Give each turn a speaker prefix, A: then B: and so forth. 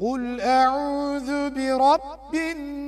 A: قل أعوذ برب الناس